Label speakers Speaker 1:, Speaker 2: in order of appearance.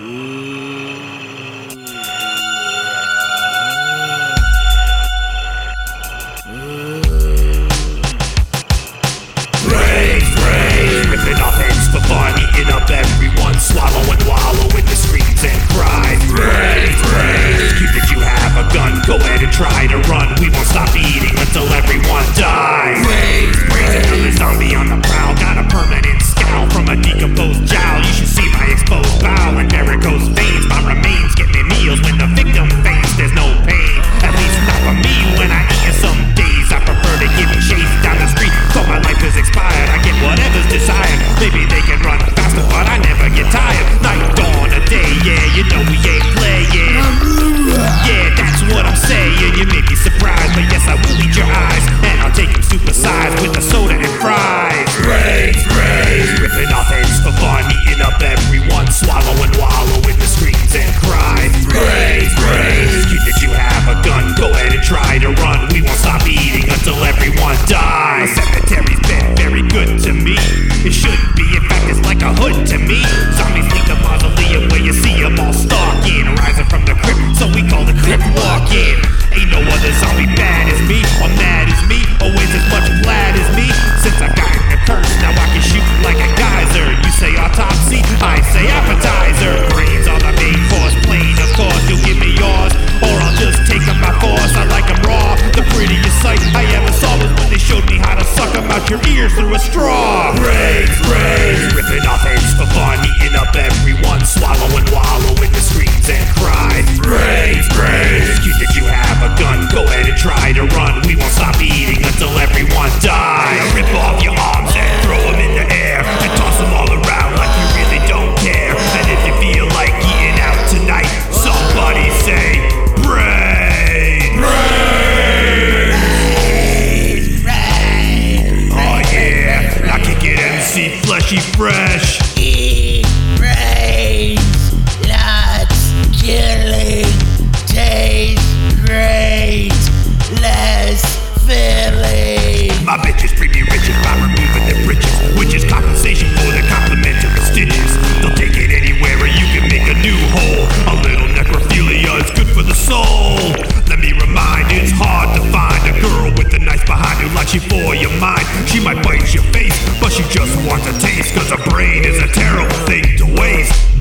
Speaker 1: Ooh. She fresh. just want to taste, cause a brain is a terrible thing to waste.